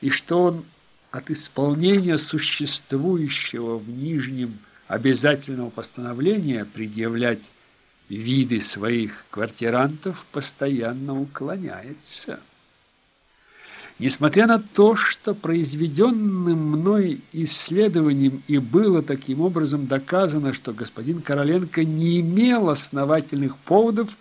и что он от исполнения существующего в Нижнем обязательного постановления предъявлять виды своих квартирантов постоянно уклоняется. Несмотря на то, что произведенным мной исследованием и было таким образом доказано, что господин Короленко не имел основательных поводов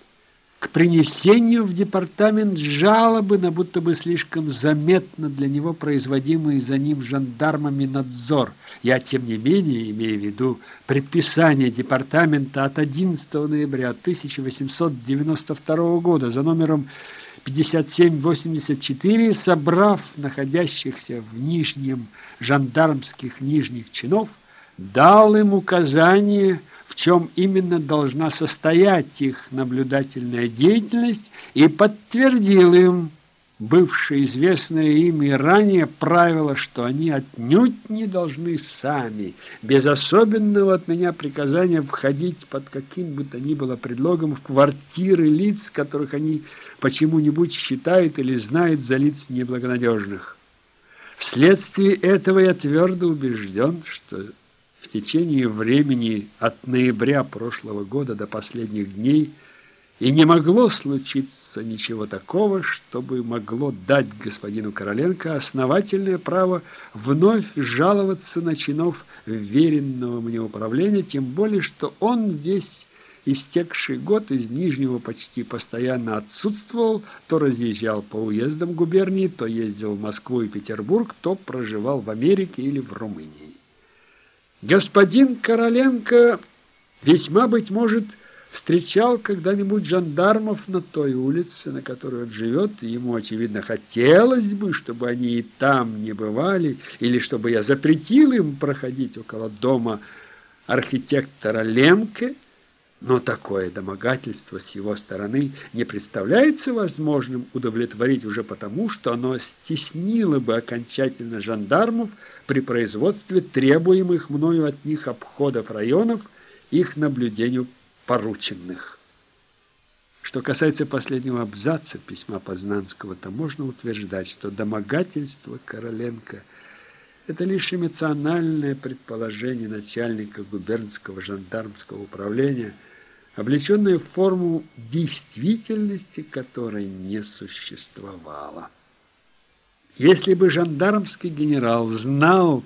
к принесению в департамент жалобы на будто бы слишком заметно для него производимый за ним жандармами надзор. Я, тем не менее, имею в виду предписание департамента от 11 ноября 1892 года за номером 5784, собрав находящихся в Нижнем жандармских нижних чинов, дал им указание, в чем именно должна состоять их наблюдательная деятельность, и подтвердил им, бывшее известное им и ранее правило, что они отнюдь не должны сами, без особенного от меня приказания, входить под каким бы то ни было предлогом в квартиры лиц, которых они почему-нибудь считают или знают за лиц неблагонадежных. Вследствие этого я твердо убежден, что в течение времени от ноября прошлого года до последних дней – и не могло случиться ничего такого, чтобы могло дать господину Короленко основательное право вновь жаловаться на чинов веренного мне управления, тем более, что он весь истекший год из Нижнего почти постоянно отсутствовал, то разъезжал по уездам губернии, то ездил в Москву и Петербург, то проживал в Америке или в Румынии. Господин Короленко весьма, быть может, встречал когда-нибудь жандармов на той улице, на которой он живет, и ему, очевидно, хотелось бы, чтобы они и там не бывали, или чтобы я запретил им проходить около дома архитектора Лемке, но такое домогательство с его стороны не представляется возможным удовлетворить уже потому, что оно стеснило бы окончательно жандармов при производстве требуемых мною от них обходов районов, их наблюдению порученных. Что касается последнего абзаца письма Познанского, то можно утверждать, что домогательство Короленко – это лишь эмоциональное предположение начальника губернского жандармского управления, облеченное в форму действительности, которой не существовало. Если бы жандармский генерал знал,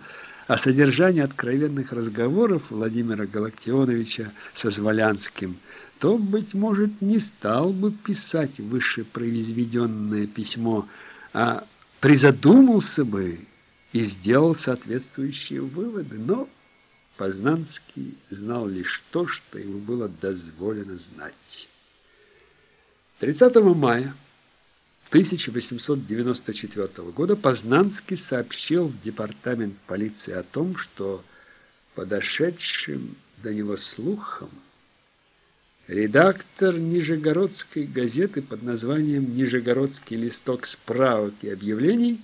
о содержании откровенных разговоров Владимира Галактионовича со Зволянским, то, быть может, не стал бы писать вышепроизведенное письмо, а призадумался бы и сделал соответствующие выводы. Но Познанский знал лишь то, что ему было дозволено знать. 30 мая 1894 года Познанский сообщил в департамент полиции о том, что подошедшим до него слухом редактор Нижегородской газеты под названием «Нижегородский листок справок и объявлений»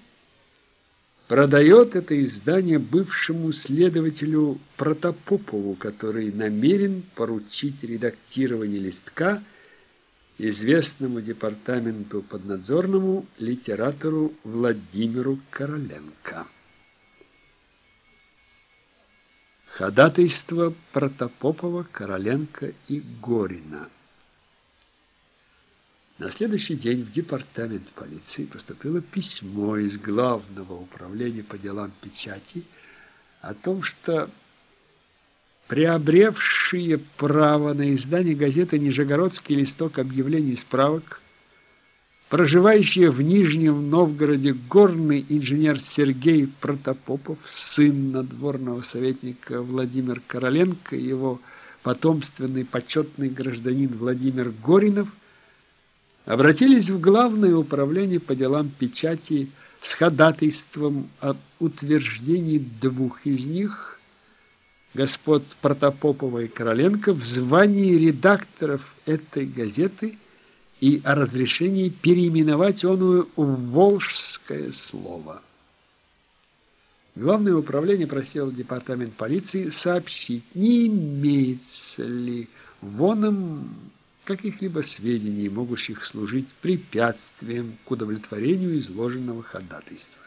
продает это издание бывшему следователю Протопопову, который намерен поручить редактирование листка – известному департаменту поднадзорному литератору Владимиру Короленко. Ходатайство Протопопова, Короленко и Горина. На следующий день в департамент полиции поступило письмо из Главного управления по делам печати о том, что приобревшие право на издание газеты «Нижегородский листок объявлений и справок», проживающие в Нижнем Новгороде горный инженер Сергей Протопопов, сын надворного советника Владимир Короленко, его потомственный почетный гражданин Владимир Горинов, обратились в Главное управление по делам печати с ходатайством об утверждении двух из них – господ Протопопова и Короленко в звании редакторов этой газеты и о разрешении переименовать оную в «Волжское слово». Главное управление просило департамент полиции сообщить, не имеется ли воном каких-либо сведений, могущих служить препятствием к удовлетворению изложенного ходатайства.